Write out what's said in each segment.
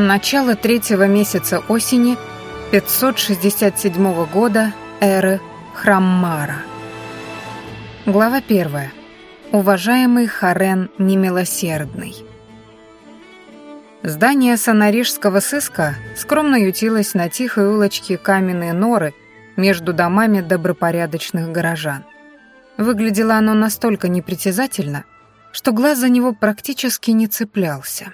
Начало третьего месяца осени 567 года эры Храммара. Глава первая. Уважаемый Харен Немилосердный. Здание сонарижского сыска скромно ютилось на тихой улочке каменные норы между домами добропорядочных горожан. Выглядело оно настолько непритязательно, что глаз за него практически не цеплялся.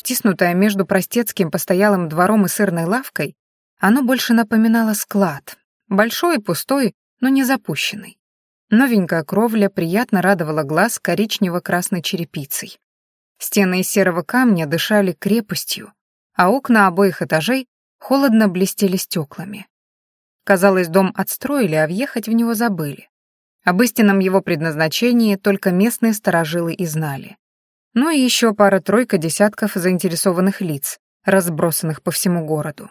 Втиснутое между простецким постоялым двором и сырной лавкой, оно больше напоминало склад, большой и пустой, но не запущенный. Новенькая кровля приятно радовала глаз коричнево-красной черепицей. Стены из серого камня дышали крепостью, а окна обоих этажей холодно блестели стеклами. Казалось, дом отстроили, а въехать в него забыли. Об истинном его предназначении только местные сторожилы и знали. Ну и еще пара-тройка десятков заинтересованных лиц, разбросанных по всему городу.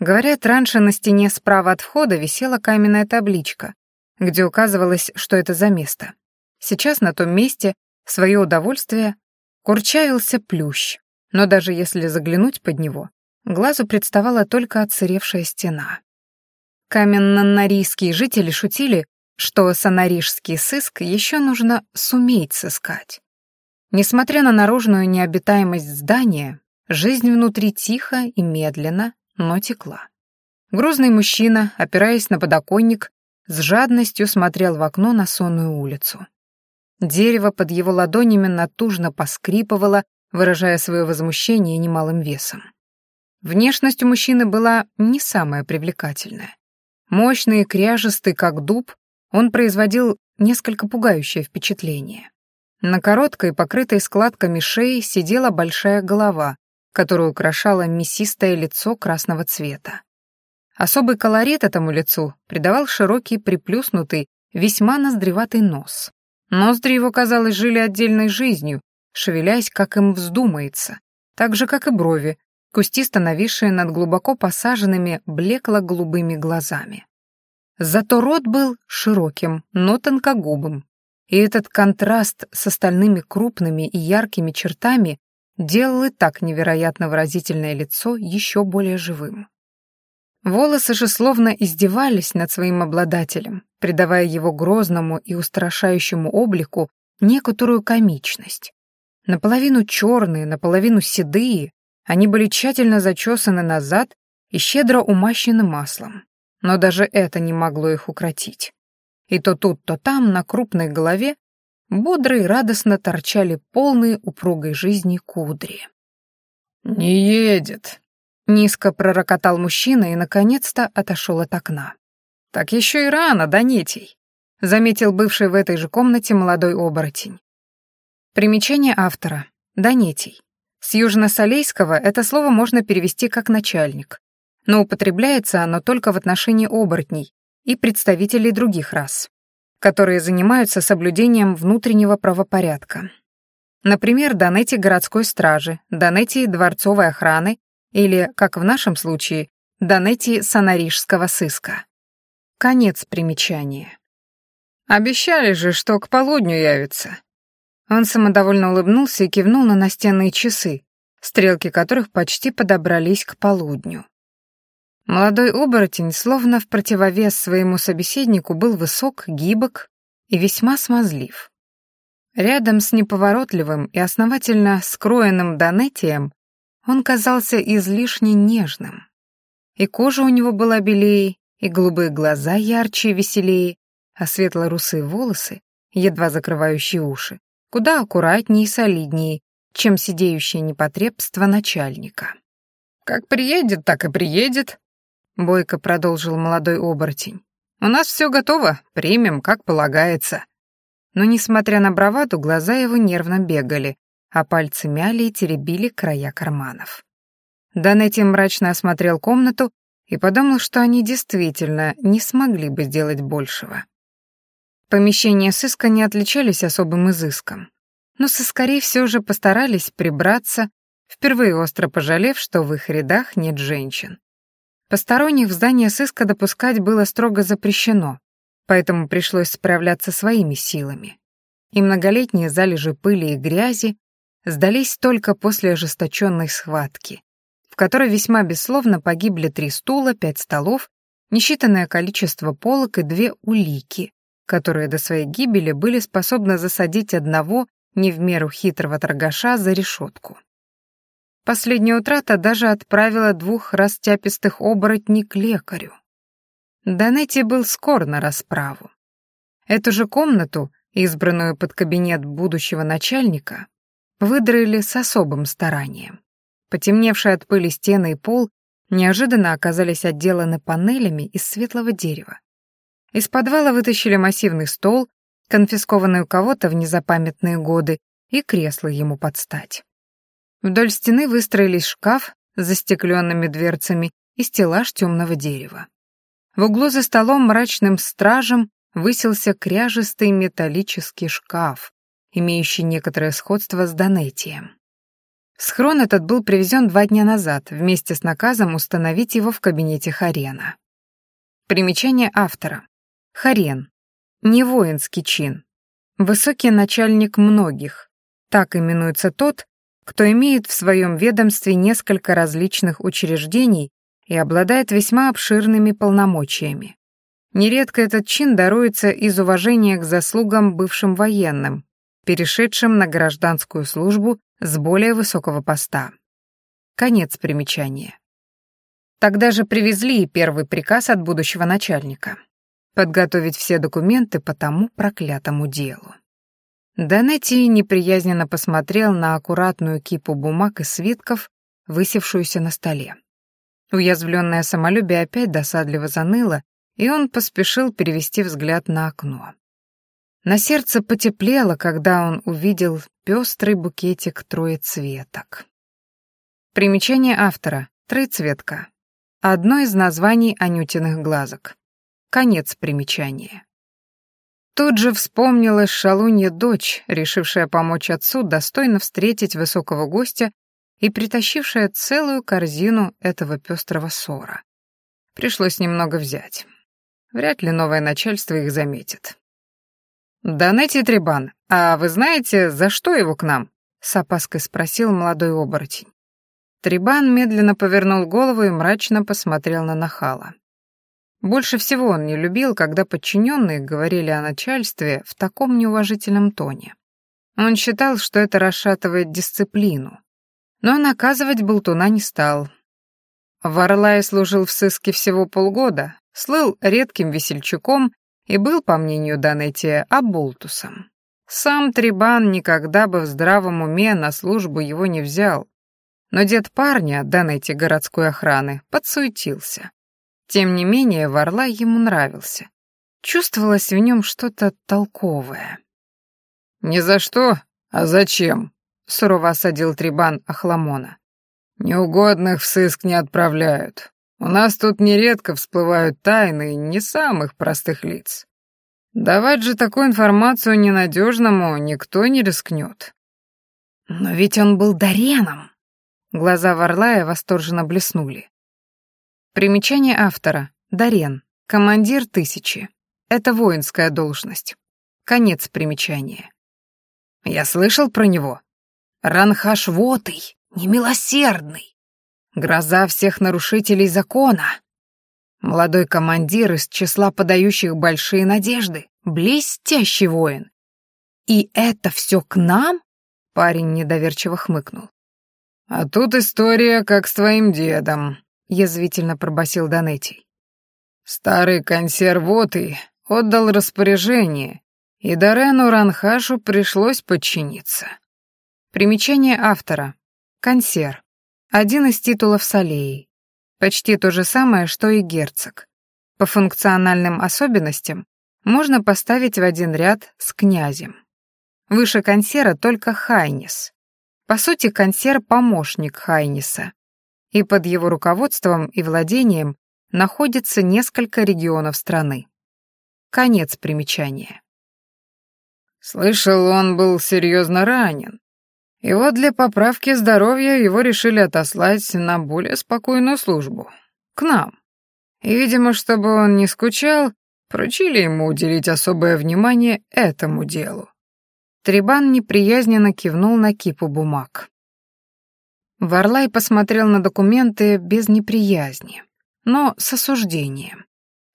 Говорят, раньше на стене справа от входа висела каменная табличка, где указывалось, что это за место. Сейчас на том месте в свое удовольствие курчавился плющ, но даже если заглянуть под него, глазу представала только отсыревшая стена. Каменно-нарийские жители шутили, что сонарижский сыск еще нужно суметь сыскать. Несмотря на наружную необитаемость здания, жизнь внутри тихо и медленно, но текла. Грузный мужчина, опираясь на подоконник, с жадностью смотрел в окно на сонную улицу. Дерево под его ладонями натужно поскрипывало, выражая свое возмущение немалым весом. Внешность у мужчины была не самая привлекательная. Мощный и кряжестый, как дуб, он производил несколько пугающее впечатление. На короткой, покрытой складками шеи сидела большая голова, которую украшало мясистое лицо красного цвета. Особый колорит этому лицу придавал широкий, приплюснутый, весьма ноздреватый нос. Ноздри его, казалось, жили отдельной жизнью, шевелясь, как им вздумается, так же, как и брови, кустисто нависшие над глубоко посаженными блекло-голубыми глазами. Зато рот был широким, но тонкогубым, и этот контраст с остальными крупными и яркими чертами делал и так невероятно выразительное лицо еще более живым. Волосы же словно издевались над своим обладателем, придавая его грозному и устрашающему облику некоторую комичность. Наполовину черные, наполовину седые, они были тщательно зачесаны назад и щедро умащены маслом. Но даже это не могло их укротить и то тут, то там на крупной голове бодро и радостно торчали полные упругой жизни кудри. «Не едет», — низко пророкотал мужчина и, наконец-то, отошел от окна. «Так еще и рано, Донетий», — заметил бывший в этой же комнате молодой оборотень. Примечание автора. Донетий. С южносалейского это слово можно перевести как «начальник», но употребляется оно только в отношении оборотней, и представителей других рас, которые занимаются соблюдением внутреннего правопорядка. Например, донети городской стражи, донети дворцовой охраны или, как в нашем случае, донети сонарижского сыска. Конец примечания. «Обещали же, что к полудню явится». Он самодовольно улыбнулся и кивнул на настенные часы, стрелки которых почти подобрались к полудню. Молодой оборотень, словно в противовес своему собеседнику, был высок, гибок и весьма смазлив. Рядом с неповоротливым и основательно скроенным Донетием он казался излишне нежным. И кожа у него была белее, и голубые глаза ярче и веселее, а светло-русые волосы, едва закрывающие уши, куда аккуратнее и солиднее, чем сидеющее непотребство начальника. «Как приедет, так и приедет», Бойко продолжил молодой оборотень. «У нас все готово, примем, как полагается». Но, несмотря на браваду, глаза его нервно бегали, а пальцы мяли и теребили края карманов. Данетти мрачно осмотрел комнату и подумал, что они действительно не смогли бы сделать большего. Помещения сыска не отличались особым изыском, но сыскари все же постарались прибраться, впервые остро пожалев, что в их рядах нет женщин. Посторонних в здание сыска допускать было строго запрещено, поэтому пришлось справляться своими силами. И многолетние залежи пыли и грязи сдались только после ожесточенной схватки, в которой весьма бессловно погибли три стула, пять столов, несчитанное количество полок и две улики, которые до своей гибели были способны засадить одного не в меру хитрого торгаша за решетку. Последняя утрата даже отправила двух растяпистых оборотней к лекарю. Данетти был скор на расправу. Эту же комнату, избранную под кабинет будущего начальника, выдроили с особым старанием. Потемневшие от пыли стены и пол неожиданно оказались отделаны панелями из светлого дерева. Из подвала вытащили массивный стол, конфискованный у кого-то в незапамятные годы, и кресло ему подстать. Вдоль стены выстроились шкаф с застекленными дверцами и стеллаж темного дерева. В углу за столом мрачным стражем высился кряжистый металлический шкаф, имеющий некоторое сходство с Донетием. Схрон этот был привезен два дня назад вместе с наказом установить его в кабинете Харена. Примечание автора. Харен. Не воинский чин. Высокий начальник многих. Так именуется тот, кто имеет в своем ведомстве несколько различных учреждений и обладает весьма обширными полномочиями. Нередко этот чин даруется из уважения к заслугам бывшим военным, перешедшим на гражданскую службу с более высокого поста. Конец примечания. Тогда же привезли и первый приказ от будущего начальника — подготовить все документы по тому проклятому делу. Данетти неприязненно посмотрел на аккуратную кипу бумаг и свитков, высевшуюся на столе. Уязвленное самолюбие опять досадливо заныло, и он поспешил перевести взгляд на окно. На сердце потеплело, когда он увидел пестрый букетик троецветок. Примечание автора. Троецветка. Одно из названий анютиных глазок. Конец примечания. Тут же вспомнилась шалунья дочь, решившая помочь отцу достойно встретить высокого гостя и притащившая целую корзину этого пестрого ссора. Пришлось немного взять. Вряд ли новое начальство их заметит. «Данетти Трибан, а вы знаете, за что его к нам?» — с опаской спросил молодой оборотень. Трибан медленно повернул голову и мрачно посмотрел на нахала. Больше всего он не любил, когда подчиненные говорили о начальстве в таком неуважительном тоне. Он считал, что это расшатывает дисциплину. Но наказывать болтуна не стал. Варлай служил в сыске всего полгода, слыл редким весельчаком и был, по мнению Данетти, оболтусом. Сам Трибан никогда бы в здравом уме на службу его не взял, но дед парня, Данетти городской охраны, подсуетился. Тем не менее, Варлай ему нравился. Чувствовалось в нем что-то толковое. «Ни за что, а зачем?» — сурово осадил Трибан Ахламона. «Неугодных в сыск не отправляют. У нас тут нередко всплывают тайны не самых простых лиц. Давать же такую информацию ненадежному никто не рискнет. Но ведь он был Дареном. Глаза Варлая восторженно блеснули. Примечание автора. Дарен. Командир тысячи. Это воинская должность. Конец примечания. Я слышал про него. Ранхашвотый, немилосердный. Гроза всех нарушителей закона. Молодой командир из числа подающих большие надежды. Блестящий воин. И это все к нам? Парень недоверчиво хмыкнул. А тут история, как с твоим дедом, язвительно пробасил Данетий. Старый консервотый отдал распоряжение, и Дорену Ранхашу пришлось подчиниться. Примечание автора. Консер. Один из титулов Салеи. Почти то же самое, что и герцог. По функциональным особенностям можно поставить в один ряд с князем. Выше консера только Хайнис. По сути, консер — помощник Хайниса. И под его руководством и владением находится несколько регионов страны. Конец примечания. Слышал, он был серьезно ранен. И вот для поправки здоровья его решили отослать на более спокойную службу. К нам. И, видимо, чтобы он не скучал, поручили ему уделить особое внимание этому делу. Трибан неприязненно кивнул на кипу бумаг. Варлай посмотрел на документы без неприязни, но с осуждением.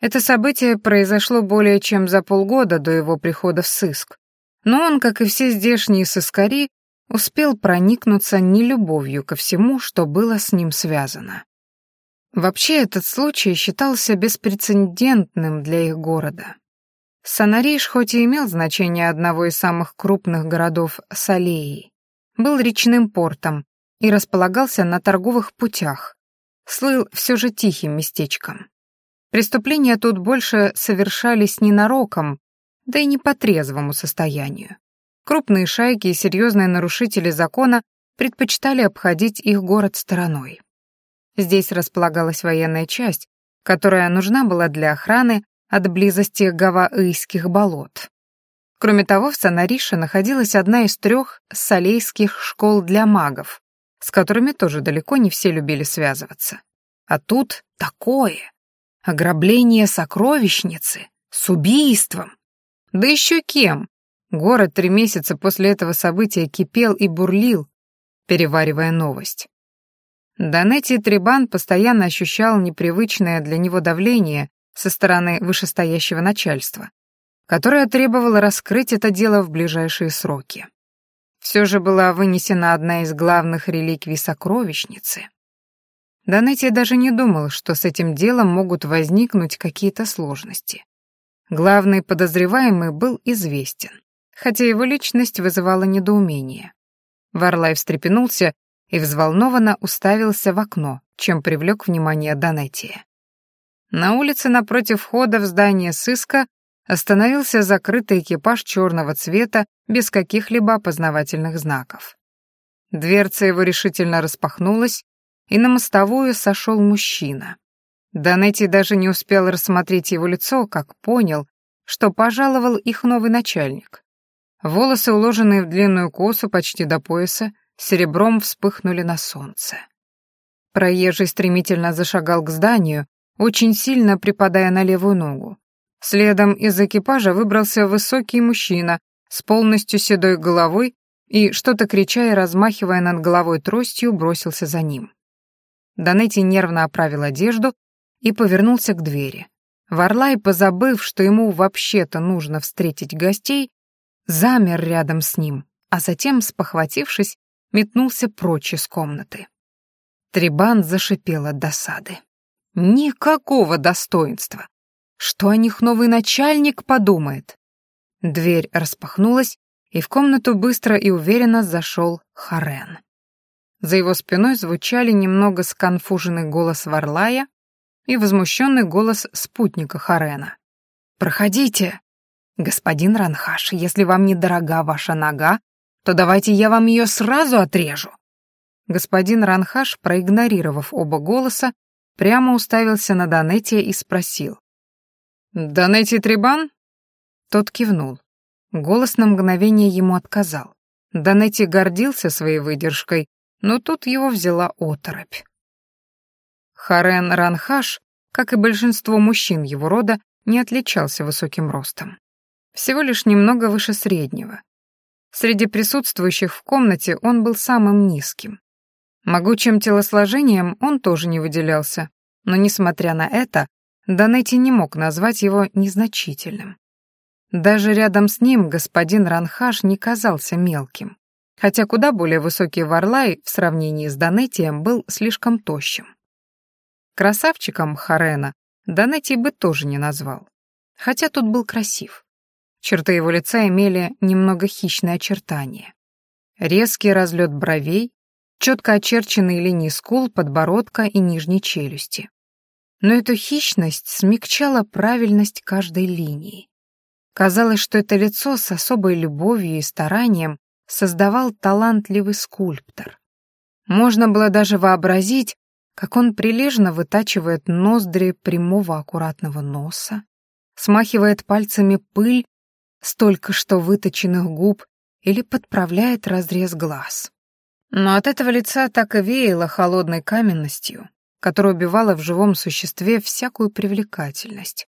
Это событие произошло более чем за полгода до его прихода в сыск, но он, как и все здешние сыскари, успел проникнуться нелюбовью ко всему, что было с ним связано. Вообще этот случай считался беспрецедентным для их города. Санариш хоть и имел значение одного из самых крупных городов Салеи, был речным портом и располагался на торговых путях, слыл все же тихим местечком. Преступления тут больше совершались ненароком, да и не по трезвому состоянию. Крупные шайки и серьезные нарушители закона предпочитали обходить их город стороной. Здесь располагалась военная часть, которая нужна была для охраны от близости гаваийских болот. Кроме того, в Санарише находилась одна из трех салейских школ для магов, с которыми тоже далеко не все любили связываться. А тут такое. Ограбление сокровищницы с убийством. Да еще кем? Город три месяца после этого события кипел и бурлил, переваривая новость. Донетти Трибан постоянно ощущал непривычное для него давление со стороны вышестоящего начальства, которое требовало раскрыть это дело в ближайшие сроки. Все же была вынесена одна из главных реликвий сокровищницы. Донетти даже не думал, что с этим делом могут возникнуть какие-то сложности. Главный подозреваемый был известен хотя его личность вызывала недоумение. Варлай встрепенулся и взволнованно уставился в окно, чем привлек внимание Донетия. На улице напротив входа в здание сыска остановился закрытый экипаж черного цвета без каких-либо опознавательных знаков. Дверца его решительно распахнулась, и на мостовую сошел мужчина. Донетти даже не успел рассмотреть его лицо, как понял, что пожаловал их новый начальник. Волосы, уложенные в длинную косу почти до пояса, серебром вспыхнули на солнце. Проезжий стремительно зашагал к зданию, очень сильно припадая на левую ногу. Следом из экипажа выбрался высокий мужчина с полностью седой головой и, что-то крича и размахивая над головой тростью, бросился за ним. Донетти нервно оправил одежду и повернулся к двери. Варлай, позабыв, что ему вообще-то нужно встретить гостей, замер рядом с ним, а затем, спохватившись, метнулся прочь из комнаты. Трибан зашипел от досады. Никакого достоинства. Что о них новый начальник подумает? Дверь распахнулась, и в комнату быстро и уверенно зашел Харен. За его спиной звучали немного сконфуженный голос Варлая и возмущенный голос спутника Харена. «Проходите!» «Господин Ранхаш, если вам недорога ваша нога, то давайте я вам ее сразу отрежу». Господин Ранхаш, проигнорировав оба голоса, прямо уставился на Данетия и спросил. «Данетти Трибан?» Тот кивнул. Голос на мгновение ему отказал. Данетти гордился своей выдержкой, но тут его взяла оторопь. Харен Ранхаш, как и большинство мужчин его рода, не отличался высоким ростом всего лишь немного выше среднего. Среди присутствующих в комнате он был самым низким. Могучим телосложением он тоже не выделялся, но, несмотря на это, Данетти не мог назвать его незначительным. Даже рядом с ним господин Ранхаш не казался мелким, хотя куда более высокий Варлай в сравнении с Данеттием был слишком тощим. Красавчиком Харена Данетти бы тоже не назвал, хотя тут был красив. Черты его лица имели немного хищные очертания. Резкий разлет бровей, четко очерченные линии скул, подбородка и нижней челюсти. Но эту хищность смягчала правильность каждой линии. Казалось, что это лицо с особой любовью и старанием создавал талантливый скульптор. Можно было даже вообразить, как он прилежно вытачивает ноздри прямого аккуратного носа, смахивает пальцами пыль столько что выточенных губ или подправляет разрез глаз. Но от этого лица так и веяло холодной каменностью, которая убивала в живом существе всякую привлекательность.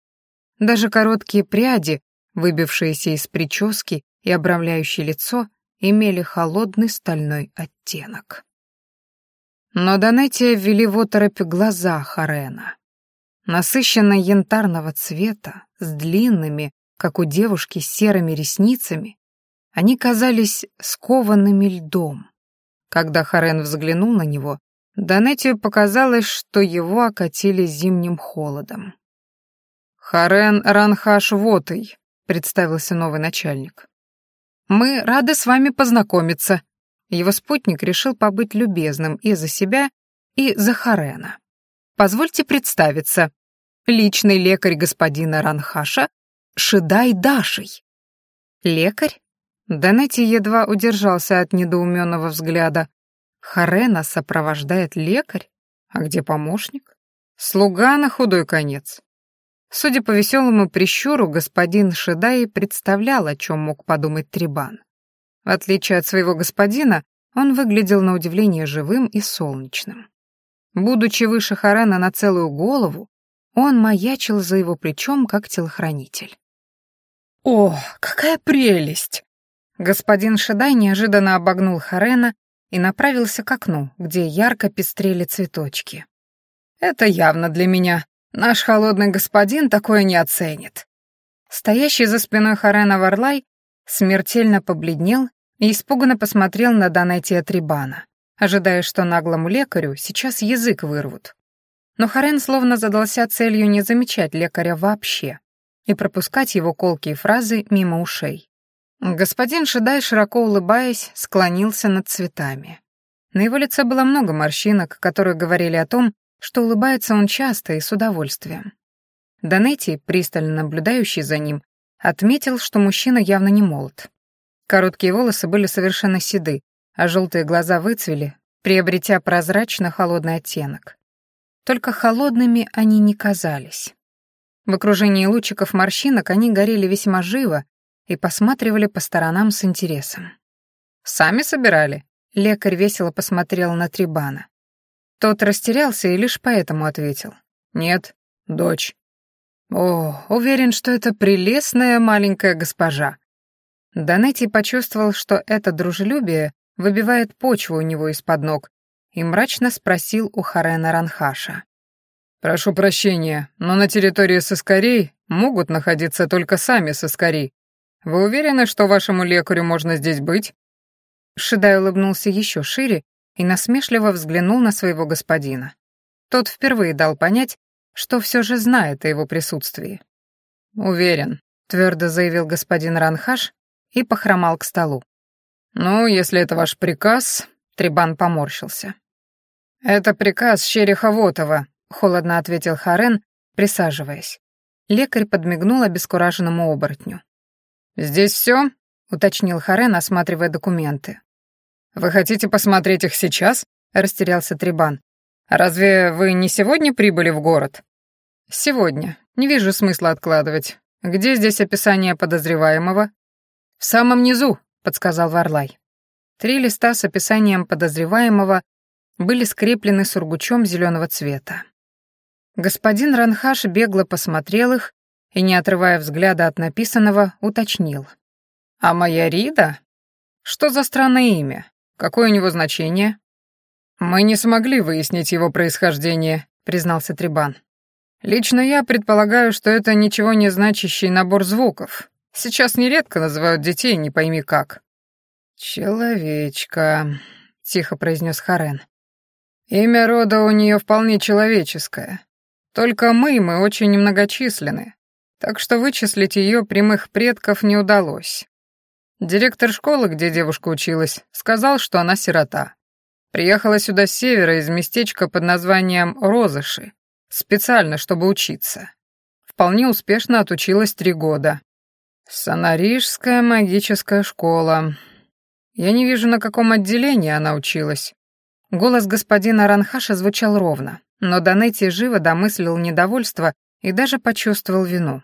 Даже короткие пряди, выбившиеся из прически и обрамляющее лицо имели холодный стальной оттенок. Но Донетия ввели в оторопь глаза Харена. Насыщенно янтарного цвета, с длинными, как у девушки, серыми ресницами, они казались скованными льдом. Когда Харен взглянул на него, Донетию показалось, что его окатили зимним холодом. «Харен Ранхаш Вотый», — представился новый начальник. «Мы рады с вами познакомиться». Его спутник решил побыть любезным и за себя, и за Харена. «Позвольте представиться. Личный лекарь господина Ранхаша Шидай Дашей». «Лекарь?» Данетти едва удержался от недоуменного взгляда. Харена сопровождает лекарь? А где помощник? Слуга на худой конец. Судя по веселому прищуру, господин Шедай представлял, о чем мог подумать Трибан. В отличие от своего господина, он выглядел на удивление живым и солнечным. Будучи выше Харена на целую голову, он маячил за его плечом, как телохранитель. «О, какая прелесть!» Господин Шедай неожиданно обогнул Харена и направился к окну, где ярко пестрели цветочки. «Это явно для меня. Наш холодный господин такое не оценит». Стоящий за спиной Харена Варлай смертельно побледнел и испуганно посмотрел на Данетия Трибана, ожидая, что наглому лекарю сейчас язык вырвут. Но Харен словно задался целью не замечать лекаря вообще и пропускать его колкие фразы мимо ушей. Господин Шедай, широко улыбаясь, склонился над цветами. На его лице было много морщинок, которые говорили о том, что улыбается он часто и с удовольствием. Данетти, пристально наблюдающий за ним, отметил, что мужчина явно не молод. Короткие волосы были совершенно седы, а желтые глаза выцвели, приобретя прозрачно-холодный оттенок. Только холодными они не казались. В окружении лучиков морщинок они горели весьма живо и посматривали по сторонам с интересом. «Сами собирали?» — лекарь весело посмотрел на Трибана. Тот растерялся и лишь поэтому ответил. «Нет, дочь». «О, уверен, что это прелестная маленькая госпожа». Данетти почувствовал, что это дружелюбие выбивает почву у него из-под ног, и мрачно спросил у Харена Ранхаша. «Прошу прощения, но на территории соскорей могут находиться только сами соскари, вы уверены, что вашему лекарю можно здесь быть?» Шидай улыбнулся еще шире и насмешливо взглянул на своего господина. Тот впервые дал понять, что все же знает о его присутствии. «Уверен», — твердо заявил господин Ранхаш и похромал к столу. «Ну, если это ваш приказ», — Трибан поморщился. «Это приказ Щериха Вотова», — холодно ответил Харен, присаживаясь. Лекарь подмигнул обескураженному оборотню. «Здесь все?» — уточнил Харен, осматривая документы. «Вы хотите посмотреть их сейчас?» — растерялся Трибан. «Разве вы не сегодня прибыли в город?» «Сегодня. Не вижу смысла откладывать. Где здесь описание подозреваемого?» «В самом низу», — подсказал Варлай. Три листа с описанием подозреваемого были скреплены сургучом зеленого цвета. Господин Ранхаш бегло посмотрел их и, не отрывая взгляда от написанного, уточнил. «А моя Рида? Что за странное имя? Какое у него значение?» «Мы не смогли выяснить его происхождение», — признался Трибан. «Лично я предполагаю, что это ничего не значащий набор звуков. Сейчас нередко называют детей не пойми как». «Человечка», — тихо произнес Харен. «Имя рода у нее вполне человеческое. Только мы, мы очень немногочисленны так что вычислить ее прямых предков не удалось. Директор школы, где девушка училась, сказал, что она сирота. Приехала сюда с севера из местечка под названием Розыши, специально, чтобы учиться. Вполне успешно отучилась три года. Сонарижская магическая школа. Я не вижу, на каком отделении она училась. Голос господина Ранхаша звучал ровно, но Данетти живо домыслил недовольство и даже почувствовал вину.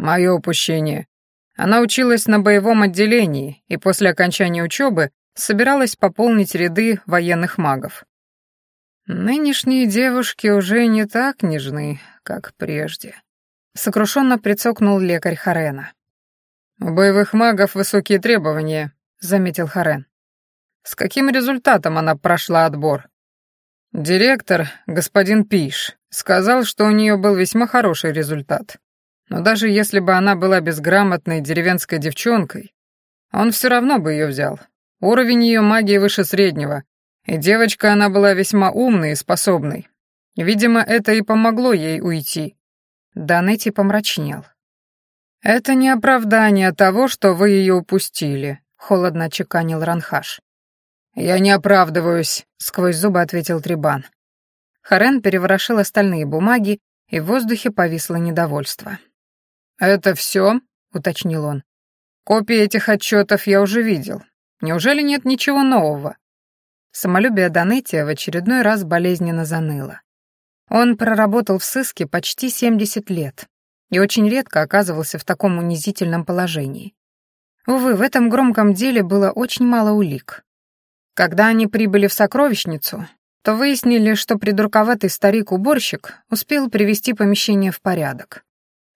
Мое упущение. Она училась на боевом отделении и после окончания учебы собиралась пополнить ряды военных магов. Нынешние девушки уже не так нежны, как прежде. Сокрушенно прицокнул лекарь Харена. «У боевых магов высокие требования», — заметил Харен. «С каким результатом она прошла отбор?» «Директор, господин Пиш, сказал, что у нее был весьма хороший результат. Но даже если бы она была безграмотной деревенской девчонкой, он все равно бы ее взял. Уровень ее магии выше среднего, и девочка она была весьма умной и способной. Видимо, это и помогло ей уйти. Данетти помрачнел. «Это не оправдание того, что вы ее упустили», — холодно чеканил Ранхаш. «Я не оправдываюсь», — сквозь зубы ответил Трибан. Харен переворошил остальные бумаги, и в воздухе повисло недовольство. «Это все?» — уточнил он. «Копии этих отчетов я уже видел. Неужели нет ничего нового?» Самолюбие Донетия в очередной раз болезненно заныло. Он проработал в сыске почти 70 лет и очень редко оказывался в таком унизительном положении. Увы, в этом громком деле было очень мало улик. Когда они прибыли в сокровищницу, то выяснили, что придурковатый старик-уборщик успел привести помещение в порядок.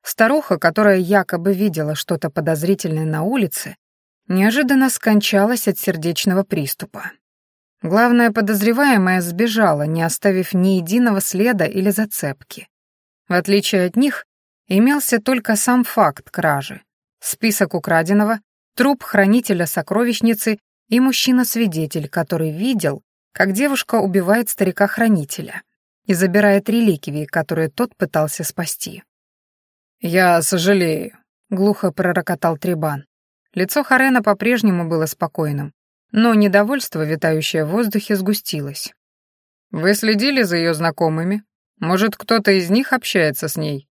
Старуха, которая якобы видела что-то подозрительное на улице, неожиданно скончалась от сердечного приступа. Главная подозреваемая сбежала, не оставив ни единого следа или зацепки. В отличие от них, имелся только сам факт кражи, список украденного, труп хранителя сокровищницы и мужчина-свидетель, который видел, как девушка убивает старика-хранителя и забирает реликвии, которые тот пытался спасти. «Я сожалею», — глухо пророкотал Трибан. Лицо Харена по-прежнему было спокойным, но недовольство, витающее в воздухе, сгустилось. «Вы следили за ее знакомыми? Может, кто-то из них общается с ней?»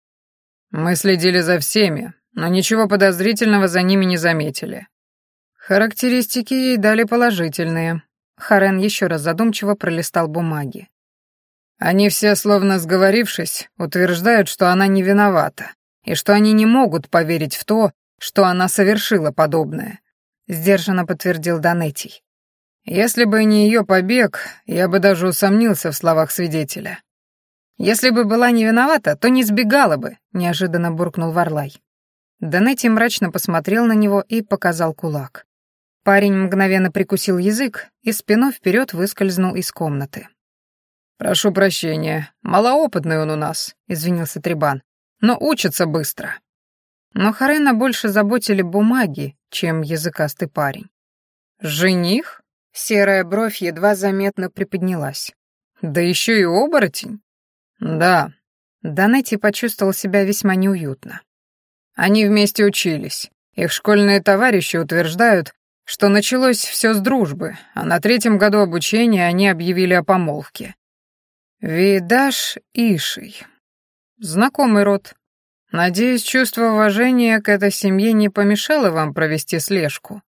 «Мы следили за всеми, но ничего подозрительного за ними не заметили. Характеристики ей дали положительные. Харен еще раз задумчиво пролистал бумаги. Они все, словно сговорившись, утверждают, что она не виновата, и что они не могут поверить в то, что она совершила подобное, сдержанно подтвердил Данетий. Если бы не ее побег, я бы даже усомнился в словах свидетеля. Если бы была не виновата, то не сбегала бы, неожиданно буркнул Варлай. Данетти мрачно посмотрел на него и показал кулак. Парень мгновенно прикусил язык и спиной вперед выскользнул из комнаты. «Прошу прощения, малоопытный он у нас», — извинился Трибан, «но учится быстро». Но Харена больше заботили бумаги, чем языкастый парень. «Жених?» — серая бровь едва заметно приподнялась. «Да еще и оборотень?» «Да». Данетти почувствовал себя весьма неуютно. Они вместе учились. Их школьные товарищи утверждают, что началось все с дружбы, а на третьем году обучения они объявили о помолвке. Видаш Ишей. Знакомый род. Надеюсь, чувство уважения к этой семье не помешало вам провести слежку.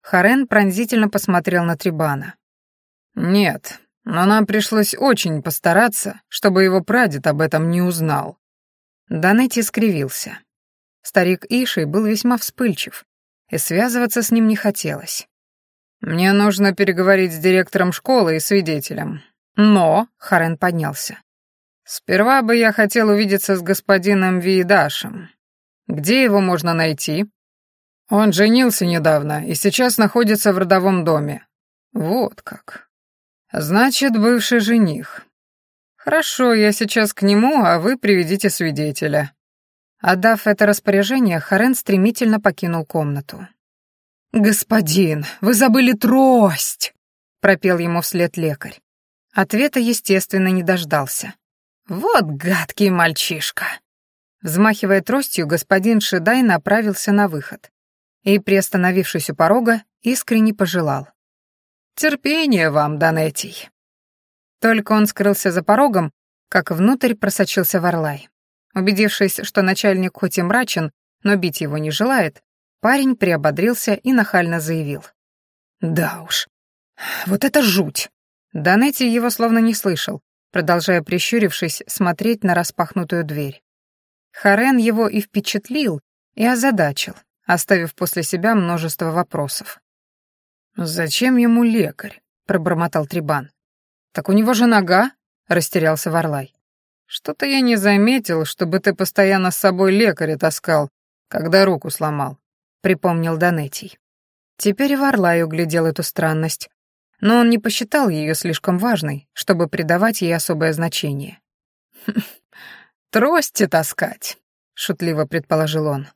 Харен пронзительно посмотрел на Трибана. Нет, но нам пришлось очень постараться, чтобы его прадед об этом не узнал. Данетти скривился. Старик Ишей был весьма вспыльчив, и связываться с ним не хотелось. «Мне нужно переговорить с директором школы и свидетелем». «Но...» — Харен поднялся. «Сперва бы я хотел увидеться с господином Виедашем. Где его можно найти?» «Он женился недавно и сейчас находится в родовом доме». «Вот как. Значит, бывший жених. Хорошо, я сейчас к нему, а вы приведите свидетеля. Отдав это распоряжение, Харен стремительно покинул комнату. «Господин, вы забыли трость!» — пропел ему вслед лекарь. Ответа, естественно, не дождался. «Вот гадкий мальчишка!» Взмахивая тростью, господин Шедай направился на выход и, приостановившись у порога, искренне пожелал. «Терпение вам, Донетий!» Только он скрылся за порогом, как внутрь просочился Варлай. Убедившись, что начальник хоть и мрачен, но бить его не желает, парень приободрился и нахально заявил. «Да уж, вот это жуть!» Данетти его словно не слышал, продолжая, прищурившись, смотреть на распахнутую дверь. Харен его и впечатлил, и озадачил, оставив после себя множество вопросов. «Зачем ему лекарь?» — пробормотал Трибан. «Так у него же нога?» — растерялся Варлай. Что-то я не заметил, чтобы ты постоянно с собой лекаря таскал, когда руку сломал. припомнил Данетий. Теперь Варлай углядел эту странность, но он не посчитал ее слишком важной, чтобы придавать ей особое значение. «Трости таскать», — шутливо предположил он.